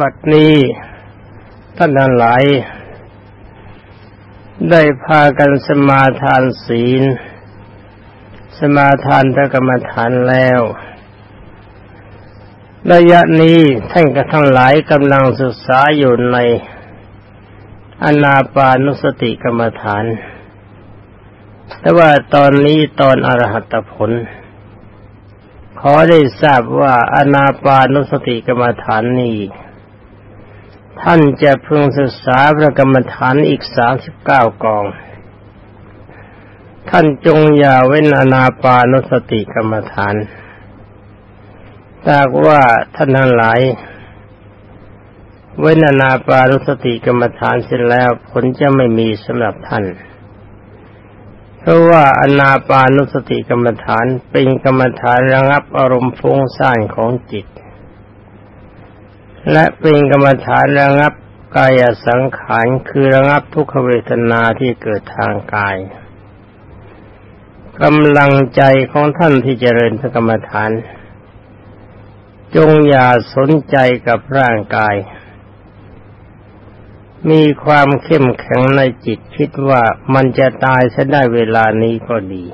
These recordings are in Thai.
บัดนี้ท่านทั้งหลาย ได้พากันสมาทานศีล สมาทานพระกรรมฐานแล้ว ระยะนี้ท่านก็ทั้งหลายกำลังศึกษาอยู่ในอนาปานุสติกรรมฐาน แต่ว่าตอนนี้ตอนอรหัตผล ขอได้ทราบว่าอนาปานุสติกรรมฐานนี้ ท่านจะพึงศึกษาพระกรรมฐานอีกสามสิบเก้ากอง ท่านจงอย่าเว้นอนาปานสติกรรมฐานถ้าว่าท่านทั้งหลาย เว้นอนาปานุสติกรรมฐานเสร็จแล้วผลจะไม่มีสำหรับท่าน เพราะว่าอนาปานุสติกรรมฐานเป็นกรรมฐานระงับอารมณ์ฟุ้งซ่านของจิต และเป็นกรรมฐานระงับกายสังขารคือระงับทุกขเวทนาที่เกิดทางกายกำลังใจของท่านที่เจริญพระกรรมฐาน จงอย่าสนใจกับร่างกาย มีความเข้มแข็งในจิตคิดว่ามันจะตายซะได้เวลานี้ก็ดี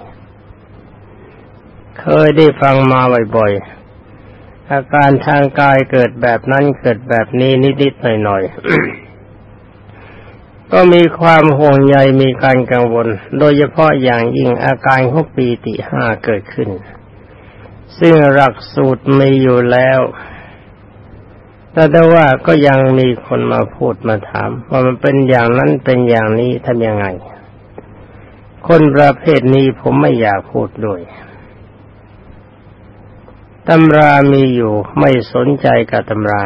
เคยได้ฟังมาบ่อยๆ อาการทางกายเกิดแบบนั้นเกิดแบบนี้นิดๆหน่อยๆ ก็มีความห่วงใยมีการกังวล โดยเฉพาะอย่างยิ่งอาการของปีติห้าเกิดขึ้น ซึ่งหลักสูตรมีอยู่แล้วแต่ได้ว่าก็ยังมีคนมาพูดมาถาม ว่ามันเป็นอย่างนั้นเป็นอย่างนี้ทำยังไง คนประเภทนี้ผมไม่อยากพูดด้วย ตำรามีอยู่ไม่สนใจกับตำรา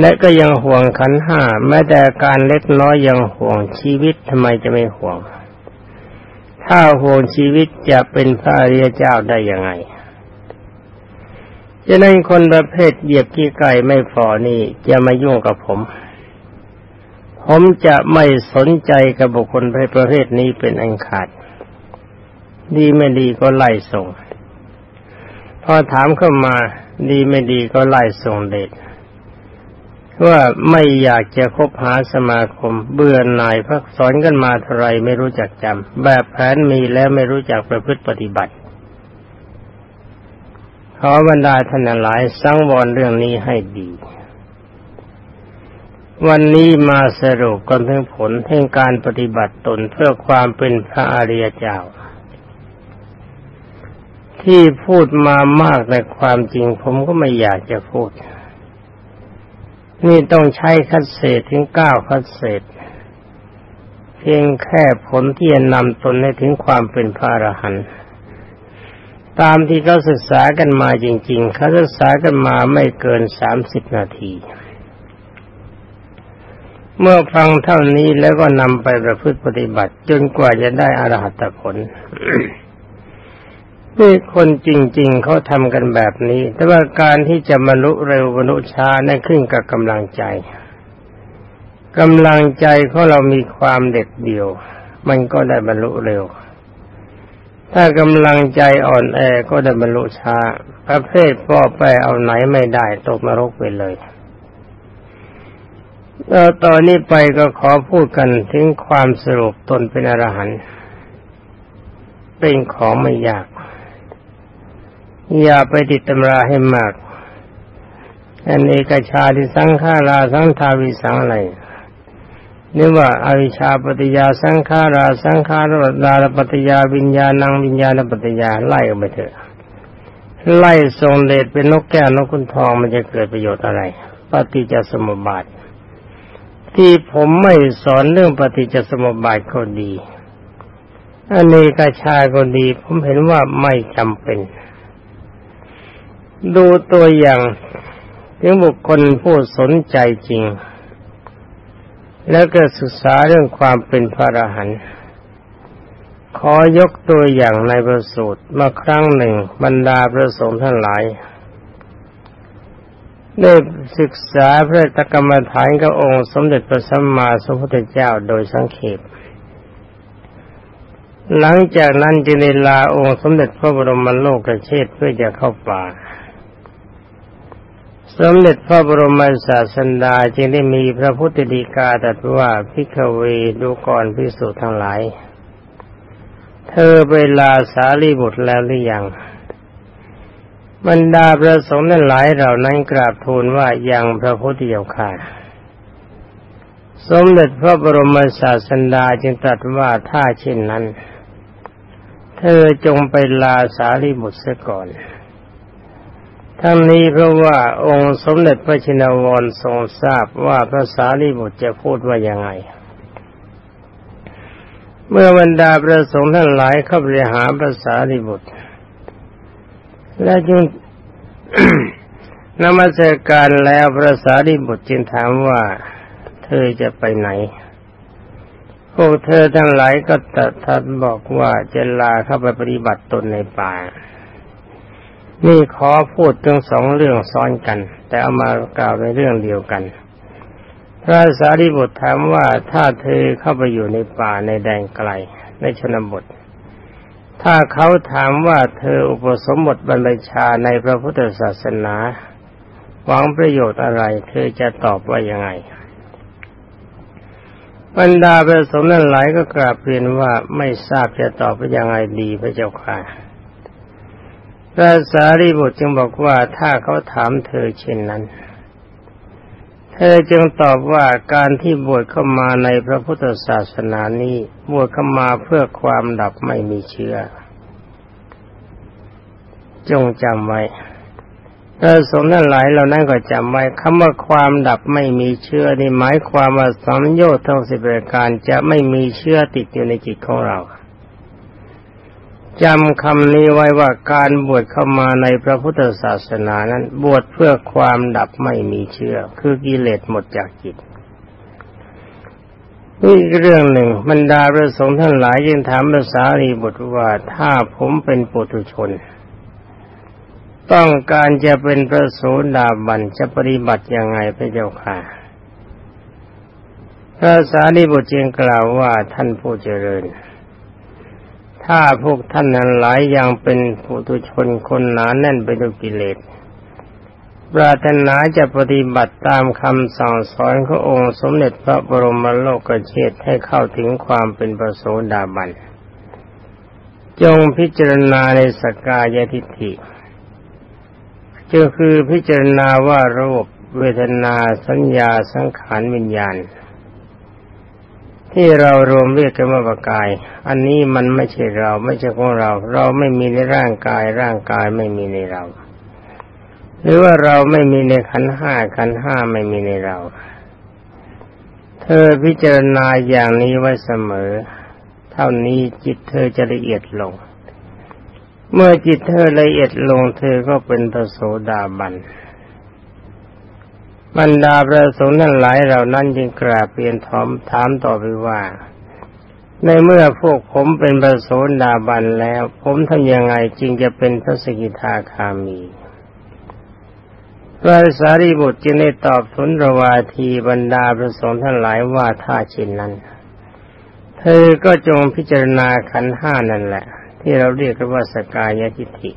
และก็ยังห่วงขันห้าแม้แต่การเล็กน้อยยังห่วงชีวิตทำไมจะไม่ห่วง ถ้าห่วงชีวิตจะเป็นพระอริยเจ้าได้ยังไงจะนั้นคนประเภทเหยียบขี้ไก่ไม่พอนี่จะมายุ่งกับผม ผมจะไม่สนใจกับบุคคลประเภทนี้เป็นอันขาด ดีไม่ดีก็ไล่ส่ง พอถามเข้ามาดีไม่ดีก็ไล่ส่งเด็ดว่าไม่อยากจะคบหาสมาคม เบื่อหน่ายพักสอนกันมาเท่าไรไม่รู้จักจำแบบแผนมีแล้วไม่รู้จักประพฤติปฏิบัติขอบรรดาท่านหลายสังวรเรื่องนี้ให้ดี วันนี้มาสรุปกันถึงผลแห่งการปฏิบัติตนเพื่อความเป็นพระอริยเจ้า ที่พูดมามากในความจริงผมก็ไม่อยากจะพูด นี่ต้องใช้คัดเศษถึงเก้าคัดเศษ เพียงแค่ผลที่จะนำตนให้ถึงความเป็นพระอรหันต์ตามที่เขาศึกษากันมาจริง ๆเขาศึกษากันมาไม่เกินสามสิบนาที เมื่อฟังเท่านี้แล้วก็นำไปประพฤติปฏิบัติ จนกว่าจะได้อรหัตผล นี่คนจริง ๆเขาทำกันแบบนี้ แต่ว่าการที่จะบรรลุเร็วบรรลุช้านั่นขึ้นกับกำลังใจกำลังใจของเรามีความเด็ดเดี่ยว มันก็ได้บรรลุเร็ว ถ้ากำลังใจอ่อนแอก็ได้บรรลุช้า ประเภทพ่อไปเอาไหนไม่ได้ตกนรกไปเลยแล้วตอนนี้ไปก็ขอพูดกันถึงความสรุปตนเป็นอรหันต์เป็นของไม่ยาก อย่าไปติดตำราให้มาก อันเอกชาที่สังขาราสังทาวิสังอะไรนี่ว่าอาวิชาปฏิยาสังขาราสังขารดาลปฏิยาวิญญาณังวิญญาณปฏิยาไล่ออกไปเถอะ ไล่ทรงเดชเป็นนกแก้วนกคุณทองมันจะเกิดประโยชน์อะไร ปฏิจจสมุปบาท ที่ผมไม่สอนเรื่องปฏิจจสมุปบาทก็ดีอันนี้กชาก็ดี ผมเห็นว่าไม่จำเป็น ดูตัวอย่างถึงบุคคลผู้สนใจจริง แล้วก็ศึกษาเรื่องความเป็นพระอรหันต์ขอยกตัวอย่างในประสูตรมาครั้งหนึ่งบรรดาพระสงฆ์ทั้งหลายได้ศึกษาพระตกรรมฐานกับองค์สมเด็จพระสัมมาสัมพุทธเจ้าโดยสังเขปหลังจากนั้นจึงได้ลาองค์สมเด็จพระบรมโลกเชษเพื่อจะเข้าป่า สมเด็จพระบรมศาสดาจึงได้มีพระพุทธดีกาตรัสว่าพิกเวดูก่อนพิสุทั้งหลาย เธอเวลาสารีบุตรแล้วหรือยังบรรดาพระสงฆ์นั้นหลายเหล่านั้นกราบทูลว่ายังพระพุทธเจ้าค่ะ สมเด็จพระบรมศาสดาจึงตรัสว่าถ้าเช่นนั้น เธอจงไปลาสารีบุตรเสียก่อน ทั้งนี้เพราะว่าองค์สมเด็จพระชินวรทรงทราบว่าพระสารีบุตรจะพูดว่ายังไง เมื่อบรรดาพระสงฆ์ท่านหลายเข้าไปหาพระสารีบุตร และจึงนมัสการแล้วพระสารีบุตรจึงถามว่าเธอจะไปไหน พวกเธอทั้งหลายก็ตัดทัดบอกว่าจะลาเข้าไปปฏิบัติตนในป่า นี่ขอพูดทั้งสองเรื่องซ้อนกัน แต่เอามากล่าวในเรื่องเดียวกัน พระสารีบุตรถามว่าถ้าเธอเข้าไปอยู่ในป่าในแดนไกลในชนบท ถ้าเขาถามว่าเธออุปสมบทบรรพชาในพระพุทธศาสนาหวังประโยชน์อะไร เธอจะตอบว่ายังไงบรรดาพระสงฆ์นั้นหลายก็กราบเรียนว่าไม่ทราบจะตอบว่ายังไงดีพระเจ้าค่ะ พระสารีบุตรจึงบอกว่าถ้าเขาถามเธอเช่นนั้น เธอจึงตอบว่าการที่บวชเข้ามาในพระพุทธศาสนานี้บวชเข้ามาเพื่อความดับไม่มีเชื้อ จงจำไว้พระสงฆ์นั้นหลายเรานั้นก็จำไว้คำว่าความดับไม่มีเชื้อนี่หมายความว่าสัมโยชน์ทั้งสิบประการจะไม่มีเชื้อติดอยู่ในจิตของเรา จำคำนี้ไว้ว่าการบวชเข้ามาในพระพุทธศาสนานั้น บวชเพื่อความดับไม่มีเชื่อ คือกิเลสหมดจากจิตนี่เรื่องหนึ่งบรรดาพระสงฆ์ท่านหลายยังถามภาษารีบุตรว่าถ้าผมเป็นปุถุชน ต้องการจะเป็นพระโสดาบันจะปฏิบัติยังไงพระเจ้าค่ะพระสารีบุตรจึงกล่าวว่าท่านผู้เจริญ ถ้าพวกท่านนั้นหลายอยังเป็นผู้ตุชนคนหนาแน่นไปด้วยกิเลสปรารถนาจะปฏิบัติตามคำสั่งสอนขององค์สมเด็จพระบรมโลกเชษให้เข้าถึงความเป็นประโสดาบัน จงพิจารณาในสกายทิฏฐิก็คือพิจารณาว่ารูปเวทนาสัญญาสังขารวิญญาณ ที่เรารวมเรียกกันว่าปกาย อันนี้มันไม่ใช่เราไม่ใช่ของเรา เราไม่มีในร่างกาย ร่างกายไม่มีในเรา หรือว่าเราไม่มีในขันห้าขันห้าไม่มีในเรา เธอพิจารณาอย่างนี้ไว้เสมอ เท่านี้จิตเธอจะละเอียดลง เมื่อจิตเธอละเอียดลง เธอก็เป็นพระโสดาบัน บรรดาพระสงฆ์นั้นหลายเหล่านั้นจึงกราบเรียนถอมถามต่อไปว่า ในเมื่อพวกผมเป็นพระโสดาบันแล้ว ผมทำยังไงจึงจะเป็นพระสกิทาคามีพระสารีบุตรจึงได้ตอบทุนรวาทีบรรดาพระสงฆ์ท่านหลายว่าถ้าเช่นนั้น เธอก็จงพิจารณาขันห้านั่นแหละ ที่เราเรียกว่าสกายทิฏฐิ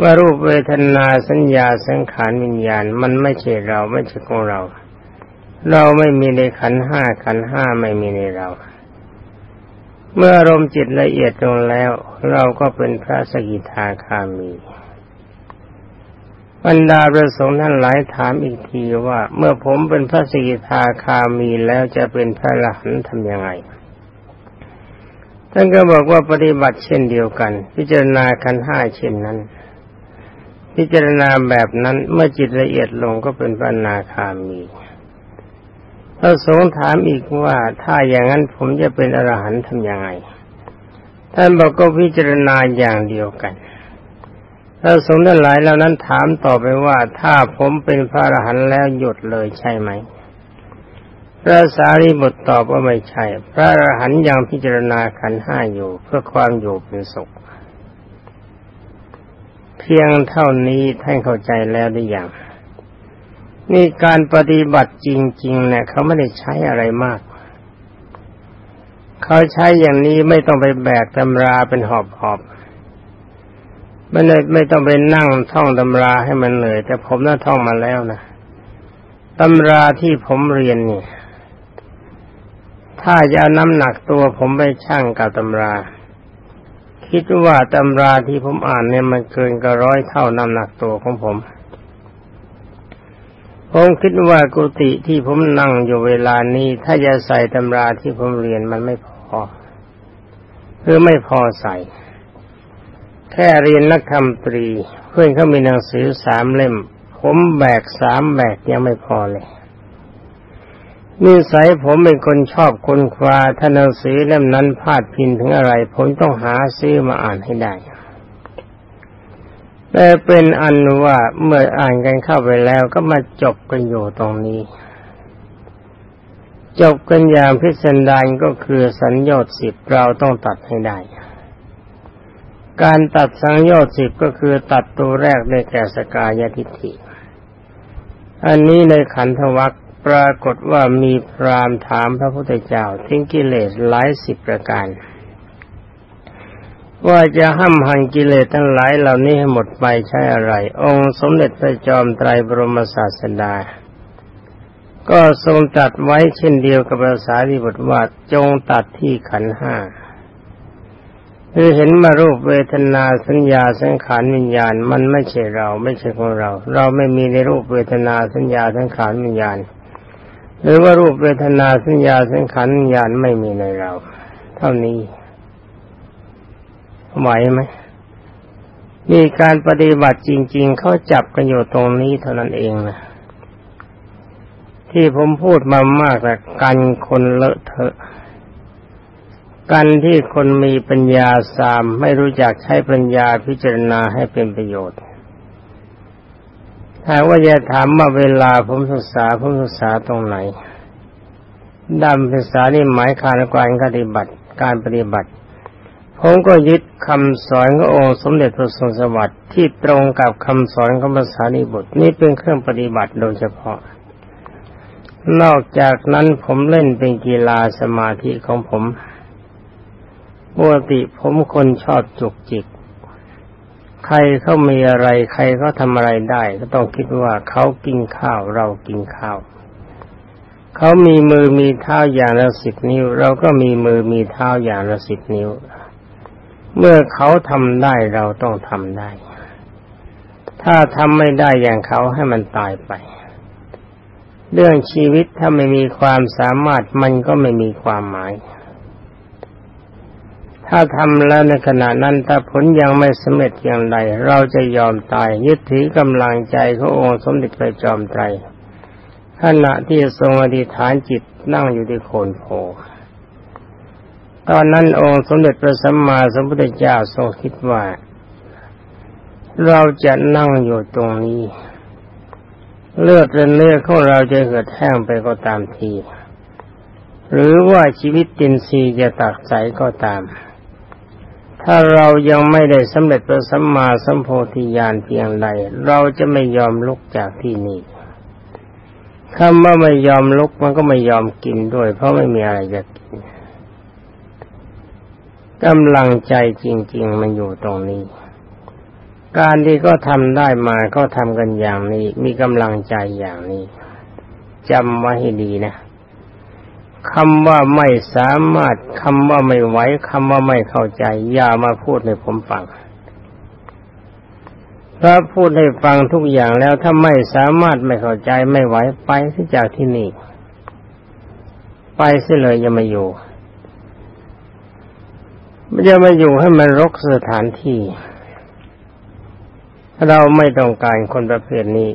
ว่ารูปเวทนาสัญญาสังขารวิญญาณ มันไม่ใช่เราไม่ใช่ของเรา เราไม่มีในขันห้าขันห้าไม่มีในเรา เมื่ออารมณ์จิตละเอียดลงแล้ว เราก็เป็นพระสกิทาคามีบรรดาประสงค์ท่านหลายถามอีกทีว่า เมื่อผมเป็นพระสกิทาคามีแล้วจะเป็นพระหละหันทำยังไงท่านก็บอกว่าปฏิบัติเช่นเดียวกัน พิจารณาขันห้าเช่นนั้น พิจารณาแบบนั้นเมื่อจิตละเอียดลงก็เป็นปัญนาคามีพระสงฆ์ถามอีกว่าถ้าอย่างนั้นผมจะเป็นอรหันต์ทำยังไง ท่านบอกก็พิจารณาอย่างเดียวกันพระสงฆ์ทั้งหลายเหล่านั้นถามต่อไปว่าถ้าผมเป็นพระอรหันต์แล้วหยุดเลยใช่ไหม พระสารีบุตรตอบว่าไม่ใช่ พระอรหันต์ยังพิจารณาขันห้าอยู่เพื่อความอยู่เป็นสุข พียงเท่านี้ท่านเข้าใจแล้วหรือยังนี่การปฏิบัติจริงๆเนี่ยเขาไม่ได้ใช้อะไรมาก เขาใช้อย่างนี้ไม่ต้องไปแบกตำราเป็นหอบหอบไม่ได้ไม่ต้องไปนั่งท่องตำราให้มันเหนื่อย แต่ผมน่าท่องมาแล้วนะตำราที่ผมเรียนนี่ถ้าจะเอาน้ำหนักตัวผมไปชั่งกับตำรา คิดว่าตำราที่ผมอ่านเนี่ยมันเกินกว่าร้อยเท่าน้ำหนักตัวของผม ผมคิดว่ากุฏิที่ผมนั่งอยู่เวลานี้ ถ้าจะใส่ตำราที่ผมเรียนมันไม่พอคือไม่พอใส่ แค่เรียนนักธรรมตรี เพื่อนเขามีหนังสือสามเล่ม ผมแบกสามแบกยังไม่พอเลย นิสัยผมเป็นคนชอบคนคว้าถ้าหนังสือเล่มนั้นพาดพินถึงอะไร ผมต้องหาซื้อมาอ่านให้ได้ แต่เป็นอันว่าเมื่ออ่านกันเข้าไปแล้วก็มาจบกันอยู่ตรงนี้ จบกันอย่างพิสดารก็คือสัญญาสิบเราต้องตัดให้ได้ การตัดสัญญาสิบก็คือตัดตัวแรกได้แก่สกายทิฏฐิอันนี้ในขันธวัค ปรากฏว่ามีพรามถามพระพุทธเจ้าทิ้งกิเลสหลายสิบประการ ว่าจะห้ำหันกิเลสทั้งหลายเหล่านี้ให้หมดไปใช้อะไร องค์สมเด็จพระจอมไตรบรมศาสดา ก็ทรงตัดไว้เช่นเดียวกับภาษาที่บทว่าจงตัดที่ขันห้าคือเห็นมารูปเวทนาสัญญาสังขารวิญญาณ มันไม่ใช่เราไม่ใช่ของเรา เราไม่มีในรูปเวทนาสัญญาสังขารวิญญาณ หรือว่ารูปเวทนาสัญญาสังขารญาณไม่มีในเรา เท่านี้ไหวไหมมีการปฏิบัติจริง ๆ เขาจับกันอยู่ตรงนี้เท่านั้นเองนะที่ผมพูดมามากแต่กันคนเลอะเทอะ กันที่คนมีปัญญาสามไม่รู้จักใช้ปัญญาพิจารณาให้เป็นประโยชน์ ถ้าว่าจะถามว่าเวลาผมศึกษาผมศึกษาตรงไหนด้านศึกษานี่หมายการการปฏิบัติการปฏิบัติ ผมก็ยึดคำสอนขององค์สมเด็จพระทรงสวัสดิ์ที่ตรงกับคำสอนของภาษานิบุตรนี่เป็นเครื่องปฏิบัติโดยเฉพาะ นอกจากนั้นผมเล่นเป็นกีฬาสมาธิของผมปกติผมคนชอบจุกจิก ใครเขามีอะไร ใครเขาทำอะไรได้ ก็ต้องคิดว่าเขากินข้าวเรากินข้าวเขามีมือมีเท้าอย่างละสิบนิ้ว เราก็มีมือมีเท้าอย่างละสิบนิ้ว เมื่อเขาทำได้เราต้องทำได้ ถ้าทำไม่ได้อย่างเขาให้มันตายไป เรื่องชีวิตถ้าไม่มีความสามารถมันก็ไม่มีความหมาย ถ้าทำแล้วในขณะนั้นถ้าผลยังไม่สำเร็จอย่างไร เราจะยอมตายยึดถือกำลังใจขององค์สมเด็จพระจอมไตรขณะที่ทรงอธิษฐานจิตนั่งอยู่ที่โคนโพตอนนั้นองค์สมเด็จพระสัมมาสัมพุทธเจ้าทรงคิดว่า เราจะนั่งอยู่ตรงนี้ เลือดเนื้อของเราจะเหือดแห้งไปก็ตามที หรือว่าชีวิตตินซีจะตักใสก็ตาม ถ้าเรายังไม่ได้สำเร็จพระสัมมาสัมโพธิญาณเพียงใด เราจะไม่ยอมลุกจากที่นี่คำว่าไม่ยอมลุกมันก็ไม่ยอมกินด้วย เพราะไม่มีอะไรจะกินกำลังใจจริง ๆ มันอยู่ตรงนี้ การที่ก็ทำได้มาก็ทำกันอย่างนี้ มีกำลังใจอย่างนี้จำไว้ให้ดีนะ คำว่าไม่สามารถคำว่าไม่ไหวคำว่าไม่เข้าใจ อย่ามาพูดให้ผมฟังถ้าพูดให้ฟังทุกอย่างแล้วถ้าไม่สามารถไม่เข้าใจไม่ไหวไปที่จากที่นี่ ไปเสียเลยอย่ามาอยู่ไม่จะมาอยู่ให้มันรกสถานที่ เราไม่ต้องการคนประเภทนี้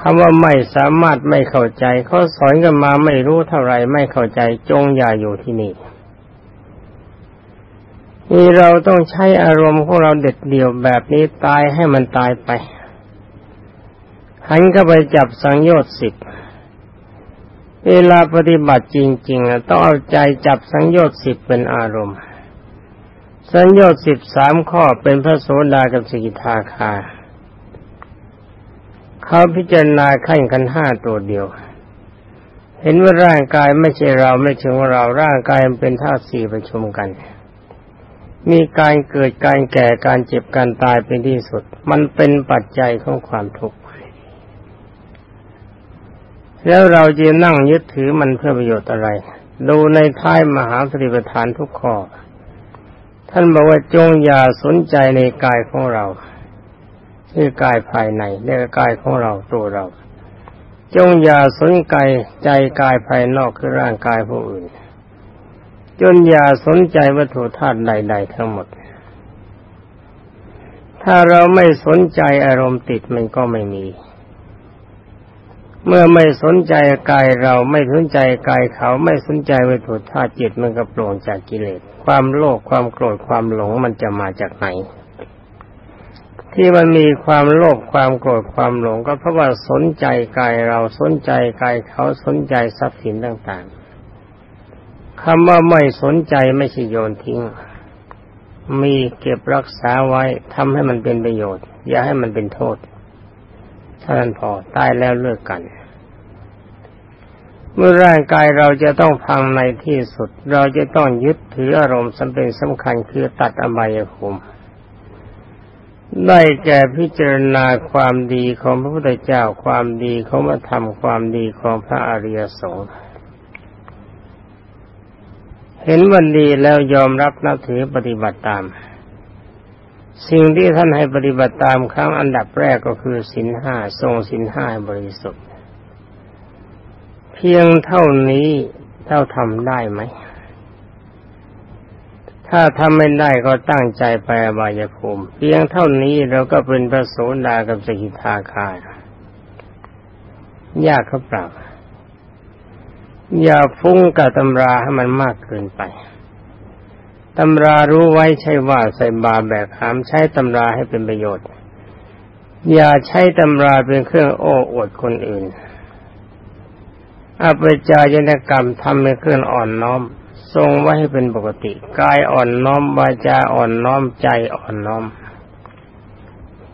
คำว่าไม่สามารถไม่เข้าใจเขาสอนกันมาไม่รู้เท่าไรไม่เข้าใจจงอย่าอยู่ที่นี่นี่เราต้องใช้อารมณ์ของเราเด็ดเดี่ยวแบบนี้ตายให้มันตายไปหันก็ไปจับสังโยชน์สิบเวลาปฏิบัติจริงๆต้องเอาใจจับสังโยชน์สิบเป็นอารมณ์ สังโยชน์สิบสามข้อเป็นพระโสดากับสิกิทาคา เขาพิจารณาขั้นกันห้าตัวเดียว เห็นว่าร่างกายไม่ใช่เราไม่ใช่ของเราร่างกายมันเป็นธาตุสี่ประชุมกัน มีการเกิดการแก่การเจ็บการตายเป็นที่สุด มันเป็นปัจจัยของความทุกข์แล้วเราจะนั่งยึดถือมันเพื่อประโยชน์อะไร ดูในท้ายมหาสติปัฏฐานทุกข้อ ท่านบอกว่าจงอย่าสนใจในกายของเรา คือกายภายในเรียกกายของเราตัวเรา จงอย่าสนใจใจกายภายนอกคือร่างกายผู้อื่น จนอย่าสนใจวัตถุธาตุใด ๆ ทั้งหมด ถ้าเราไม่สนใจอารมณ์ติดมันก็ไม่มี เมื่อไม่สนใจกายเราไม่สนใจกายเขาไม่สนใจวัตถุธาตุจิตมันก็โปร่งจากกิเลสความโลภความโกรธความหลงมันจะมาจากไหน ที่มันมีความโลภความโกรธความหลงก็เพราะว่าสนใจกายเราสนใจกายเขาสนใจทรัพย์สินต่างๆคำว่าไม่สนใจไม่ใช่โยนทิ้ง มีเก็บรักษาไว้ทำให้มันเป็นประโยชน์ อย่าให้มันเป็นโทษท่านั้นพอตายแล้วเลิกกัน เมื่อร่างกายเราจะต้องพังในที่สุด เราจะต้องยึดถืออารมณ์สำเป็นสำคัญคือตัดอบายภูมิ ได้แก่พิจารณาความดีของพระพุทธเจ้าความดีของพระธรรมความดีของพระอริยสงฆ์เห็นวันดีแล้วยอมรับนับถือปฏิบัติตาม สิ่งที่ท่านให้ปฏิบัติตามครั้งอันดับแรกก็คือสินห้าทรงสินห้าบริสุทธิ์ เพียงเท่านี้เท่าทำได้ไหม ถ้าทำไม่ได้ก็ตั้งใจไปอบายภูมิ เพียงเท่านี้เราก็เป็นพระโสดากับสกิทาคายยากเขาเปล่าอย่าฟุ้งกับตำราให้มันมากเกินไปตำรารู้ไว้ใช่ว่าใส่บาแบกหามใช้ตำราให้เป็นประโยชน์ อย่าใช้ตำราเป็นเครื่องโอ้อวดคนอื่นอาปจายนกรรมทำเป็นเครื่องอ่อนน้อม ทรงไว้ให้เป็นปกติกายอ่อนน้อมวาจาอ่อนน้อมใจอ่อนน้อม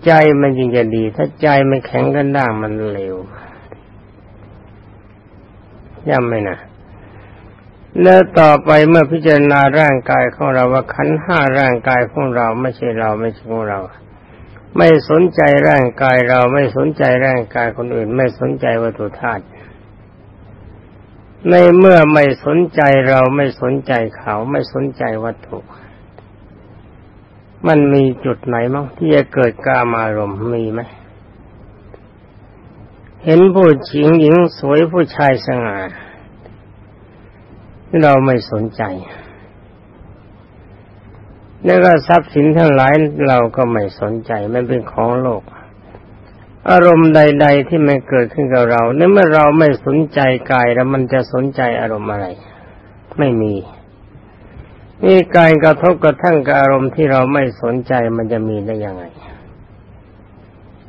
ใจมันยิ่งจะดี ถ้าใจมันแข็งกันด่างมันเร็วย่ำไหมนะแล้วต่อไปเมื่อพิจารณาร่างกายของเราว่าขันห้าร่างกายของเราไม่ใช่เราไม่ใช่ของเรา ไม่สนใจร่างกายเราไม่สนใจร่างกายคนอื่น ไม่สนใจวัตถุธาตุ ในเมื่อไม่สนใจเราไม่สนใจเขาไม่สนใจวัตถุ มันมีจุดไหนมั้งที่จะเกิดกามารมณ์มีไหมเห็นผู้หญิงหญิงสวยผู้ชายสง่าเราไม่สนใจแล้วก็ทรัพย์สินทั้งหลายเราก็ไม่สนใจ มันเป็นของโลก อารมณ์ใด ๆ ที่มันเกิดขึ้นกับเราเมื่อเราไม่สนใจกายแล้วมันจะสนใจอารมณ์อะไร ไม่มีนี่การกระทบกระทั่งกับอารมณ์ที่เราไม่สนใจมันจะมีได้ยังไง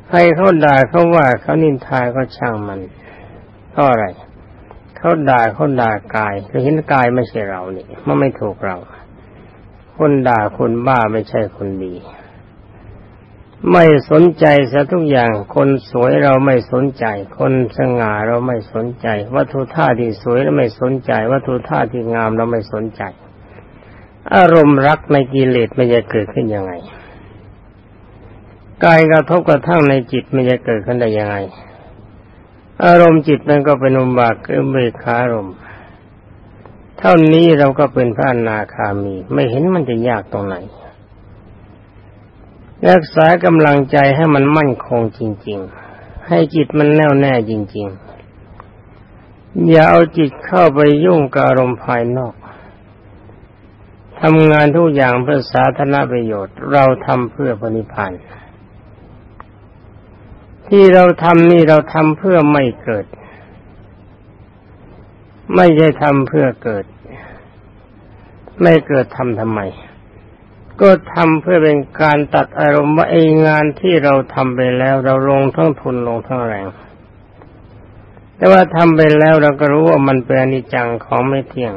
ใครเขาด่าเขาว่าเขานินทาก็ช่างมันเพราะอะไรเขาด่าเขาด่ากายเราเห็นกายไม่ใช่เรานี่มันไม่ถูกเรา คนด่าคนบ้าไม่ใช่คนดี ไม่สนใจซะทุกอย่าง คนสวยเราไม่สนใจ คนสง่าเราไม่สนใจ วัตถุท่าที่สวยเราไม่สนใจ วัตถุท่าที่งามเราไม่สนใจ อารมณ์รักในกิเลสมันจะเกิดขึ้นยังไงกายกระทบกระทั่งในจิตมันจะเกิดขึ้นได้ยังไง อารมณ์จิตนั้นก็เป็นอุบากคือเบคารมเท่านี้เราก็เป็นพระอนาคามี ไม่เห็นมันจะยากตรงไหน รักษากำลังใจให้มันมั่นคงจริง ๆ ให้จิตมันแน่วแน่จริง ๆ อย่าเอาจิตเข้าไปยุ่งกับอารมณ์ภายนอกทำงานทุกอย่างเพื่อสาธารณประโยชน์ เราทำเพื่อปณิพันธ์ที่เราทำนี่เราทำเพื่อไม่เกิด ไม่ใช่ทำเพื่อเกิด ไม่เกิดทำทำไม ก็ทำเพื่อเป็นการตัดอารมณ์ว่าไองานที่เราทำไปแล้ว เราลงทั้งทุนลงทั้งแรง แต่ว่าทำไปแล้วเราก็รู้ว่ามันเป็นอนิจจังของไม่เที่ยง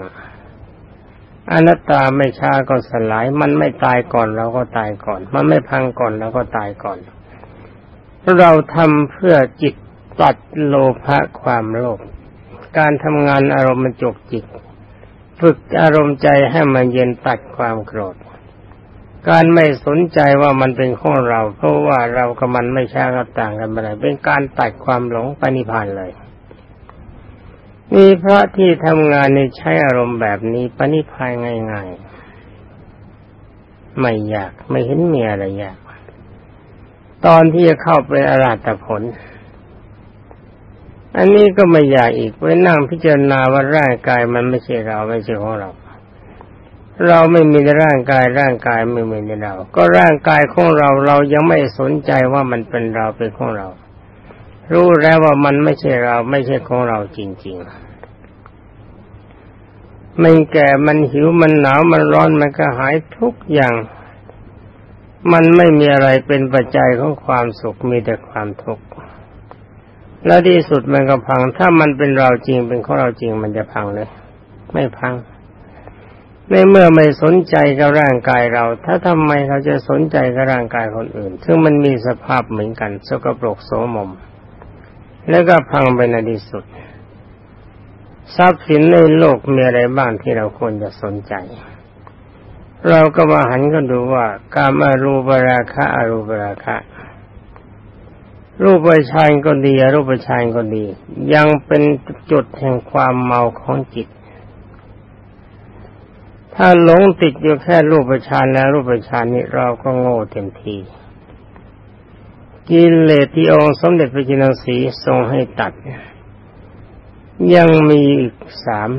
อนัตตาไม่ช้าก็สลาย มันไม่ตายก่อนเราก็ตายก่อน มันไม่พังก่อนเราก็ตายก่อน เราทำเพื่อจิตตัดโลภะความโลภการทำงานอารมณ์มันจกจิต ฝึกอารมณ์ใจให้มันเย็นตัดความโกรธ การไม่สนใจว่ามันเป็นของเรา เพราะว่าเรากับมันไม่ใช่ก็ต่างกันไปไหนเป็นการตัดความหลงปณิพานเลยมีพระที่ทำงานในใช้อารมณ์แบบนี้ปณิพานง่ายๆ ไม่อยากไม่เห็นมีอะไรยาก ตอนที่จะเข้าไปอราตผล อันนี้ก็ไม่ยากอีกไว้นั่งพิจารณาว่าร่างกายมันไม่ใช่เราไม่ใช่ของเรา เราไม่มีในร่างกายร่างกายไม่มีในเรา ก็ร่างกายของเราเรายังไม่สนใจว่ามันเป็นเราเป็นของเรา รู้แล้วว่ามันไม่ใช่เราไม่ใช่ของเราจริง ๆ มันแก่มันหิวมันหนาวมันร้อนมันก็หายทุกอย่าง มันไม่มีอะไรเป็นปัจจัยของความสุขมีแต่ความทุกข์แล้วที่สุดมันก็พัง ถ้ามันเป็นเราจริงเป็นของเราจริงมันจะพังเลย ไม่พัง ในเมื่อไม่สนใจกับร่างกายเรา ถ้าทำไมเราจะสนใจกับร่างกายคนอื่น ซึ่งมันมีสภาพเหมือนกันสกปรกโสมม แล้วก็พังไปในที่สุด ทรัพย์สินในโลกมีอะไรบ้างที่เราควรจะสนใจ เราก็มาหันก็ดูว่า การมารูปราคะอรูปราคะรูปฌานก็ดีอรูปฌานก็ดี ยังเป็นจุดแห่งความเมาของจิต ถ้าหลงติดอยู่แค่รูปฌานแล้วรูปฌานนี้เราก็โง่เต็มทีกิเลสที่องค์สมเด็จพระจินสีทรงให้ตัด ยังมีอีกสาม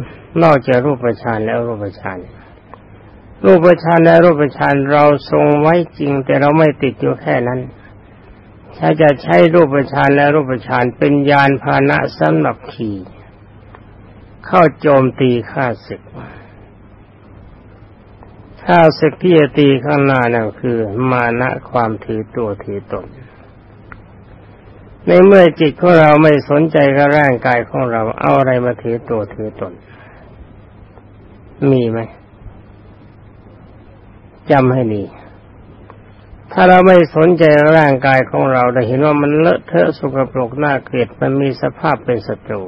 นอกจากรูปฌานแล้วรูปฌานรูปฌานและรูปฌานเราทรงไว้จริง แต่เราไม่ติดอยู่แค่นั้นถ้าจะใช้รูปฌานและรูปฌานเป็นยานพาหนะสำหรับขี่เข้าโจมตีข้าศึก ถ้าศึกที่จะตีข้างหน้านั่นคือ มานะความถือตัวถือตน ในเมื่อจิตของเราไม่สนใจกับร่างกายของเราเอาอะไรมาถือตัวถือตน มีไหมจำให้ดีถ้าเราไม่สนใจร่างกายของเราแต่เห็นว่ามันเลอะเทอะสกปรกน่าเกลียดมันมีสภาพเป็นศัตรู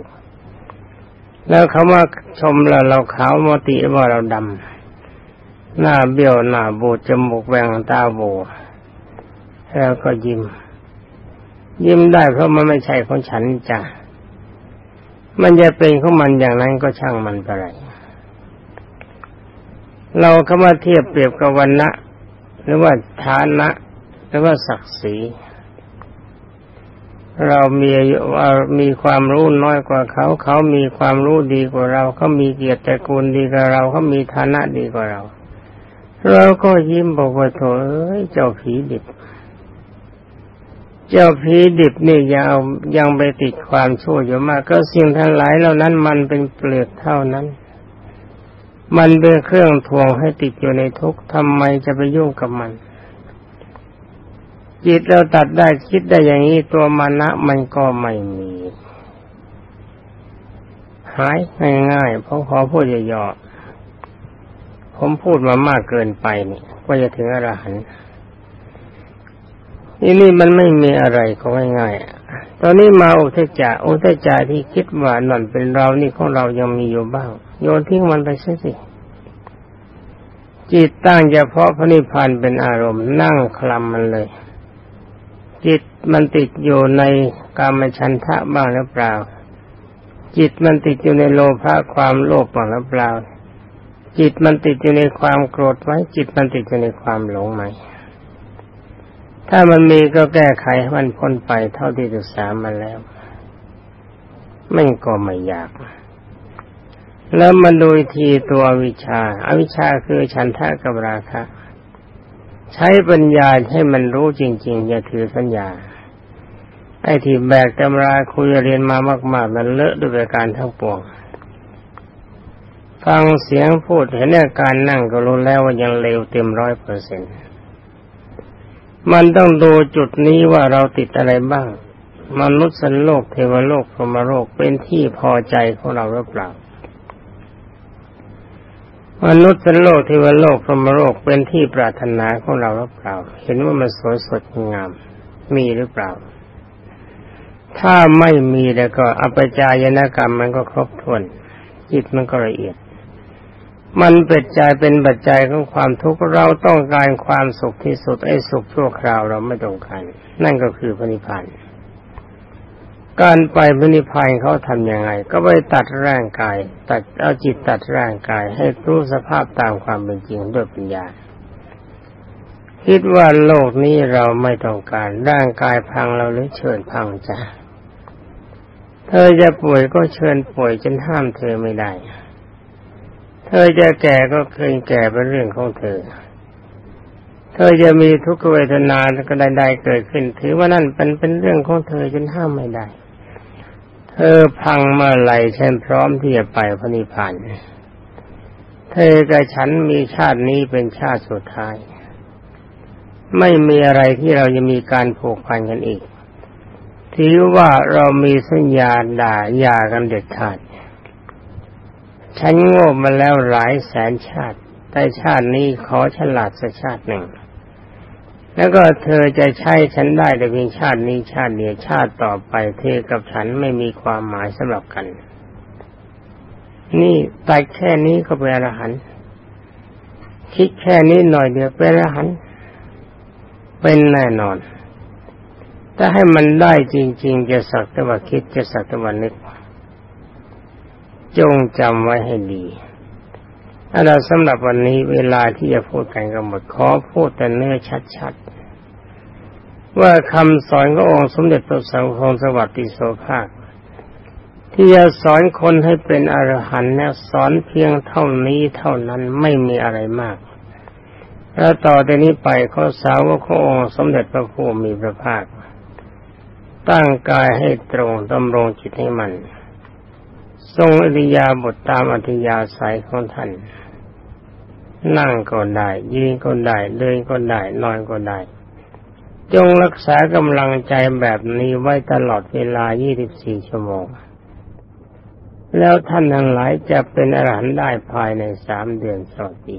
แล้วคำว่าชมเราเราขาวมติว่าเราดำ หน้าเบี้ยวหน้าบูดจมูกแหว่งตาโบแล้วก็ยิ้ม ยิ้มได้เพราะมันไม่ใช่ของฉันจ้ะมันจะเป็นของมันอย่างนั้นก็ช่างมันไปไรเราเข้ามาเทียบเปรียบกับวันนะหรือว่าฐานะ หรือว่าศักดิ์ศรีเรามีว่ามีความรู้น้อยกว่าเขา เขามีความรู้ดีกว่าเราเขามีเกียรติตระกูลดีกว่าเราเขามีฐานะดีกว่าเรา เราก็ยิ้มบอกว่าโถเอ้ยเจ้าผีดิบ เจ้าผีดิบนี่ยังเอายังไปติดความชั่วอยู่มาก ก็สิ่งทั้งหลายเหล่านั้นมันเป็นเปลือกเท่านั้น มันเป็นเครื่องทวงให้ติดอยู่ในทุกข์ทำไมจะไปยุ่งกับมัน จิตเราตัดได้คิดได้อย่างนี้ตัวมานะมันก็ไม่มี หายง่ายๆเพราะขอพูดย่อๆ ผมพูดมามากเกินไปนี่ว่าจะถึงอรหันต์นี่นี่มันไม่มีอะไรของง่ายๆตอนนี้มาอุทจาอุทจาที่คิดว่านั่นเป็นเรานี่ของเรายังมีอยู่บ้าง โยนทิ้งมันไปซะสิจิตตั้งเฉพาะพระนิพพานเป็นอารมณ์นั่งคลำมันเลย จิตมันติดอยู่ในกามฉันทะบ้างหรือเปล่า จิตมันติดอยู่ในโลภะความโลภบ้างหรือเปล่า จิตมันติดอยู่ในความโกรธไหมจิตมันติดอยู่ในความหลงไหม ถ้ามันมีก็แก้ไขให้มันพ้นไปเท่าที่ศึกษามาแล้วไม่ก็ไม่ยาก แล้วมาดูทีตัววิชาอาวิชาคือฉันทะกับราคะ ใช้ปัญญาให้มันรู้จริง ๆ อย่าถือสัญญา ไอ้ที่แบกตำราคุยเรียนมามากๆมันเลอะด้วยการทั้งปวง ฟังเสียงพูดเห็นอาการนั่งก็รู้แล้วว่ายังเลวเต็มร้อยเปอร์เซ็นต์มันต้องดูจุดนี้ว่าเราติดอะไรบ้าง มนุษย์สันโลกเทวโลกพรหมโลกเป็นที่พอใจของเราหรือเปล่ามนุษย์สันโลกเทวโลกพรหมโลกเป็นที่ปรารถนาของเราหรือเปล่า เห็นว่ามันสวยสดงาม มีหรือเปล่า ถ้าไม่มีแล้วก็อปจายนกรรมมันก็ครบถ้วนจิตมันก็ละเอียด มันเป็นใจเป็นปัจจัยของความทุกข์เราต้องการความสุขที่สุดไอ้สุขชั่วคราวเราไม่ต้องการนั่นก็คือพระนิพพานการไปพระนิพพานเขาทำยังไง ก็ไปตัดร่างกาย ตัดเอาจิตตัดร่างกายให้รู้สภาพตามความเป็นจริงด้วยปัญญา คิดว่าโลกนี้เราไม่ต้องการร่างกายพังเราหรือเชิญพังจ้ะเธอจะป่วยก็เชิญป่วยจนห้ามเธอไม่ได้ เธอจะแก่ก็เคยแก่เป็นเรื่องของเธอ เธอจะมีทุกขเวทนาก็ใดๆเกิดขึ้น ถือว่านั่นเป็นเป็นเรื่องของเธอจนห้ามไม่ได้ เธอพังเมื่อไหร่ฉันพร้อมที่จะไปพระนิพพานเธอกับฉันมีชาตินี้เป็นชาติสุดท้าย ไม่มีอะไรที่เราจะมีการผูกพันกันอีก ถือว่าเรามีสัญญาด่ายากันเด็ดขาด ฉันโง่มาแล้วหลายแสนชาติ แต่ชาตินี้ขอฉลาดสักชาติหนึ่ง แล้วก็เธอจะใช้ฉันได้แต่เพียงชาตินี้ชาติเดียวชาติต่อไปเธอกับฉันไม่มีความหมายสำหรับกัน นี่แต่แค่นี้ก็เป็นอรหันต์คิดแค่นี้หน่อยเดียวเป็นอรหันต์เป็นแน่นอน ถ้าให้มันได้จริง ๆ จะสักแต่ว่าคิดจะสักแต่ว่านึก จงจำไว้ให้ดีถ้าสำหรับวันนี้เวลาที่จะพูดกันก็หมดขอพูดแต่เนื้อชัดๆ ว่าคำสอนขององค์สมเด็จพระสังฆสวัสดิโสภาค ที่จะสอนคนให้เป็นอรหันต์เนี่ยสอนเพียงเท่านี้เท่านั้นไม่มีอะไรมาก แล้วต่อจากนี้ไปข้อสาวกขององค์สมเด็จพระผู้มีพระภาค ตั้งกายให้ตรงดำรงจิตให้มัน ทรงอริยาบทตามอัธยาศัยของท่าน นั่งก็ได้ ยืนก็ได้ เดินก็ได้ นอนก็ได้ จงรักษากำลังใจแบบนี้ไว้ตลอดเวลา 24 ชั่วโมง แล้วท่านทั้งหลายจะเป็นอรหันต์ได้ภายในสามเดือนสองปี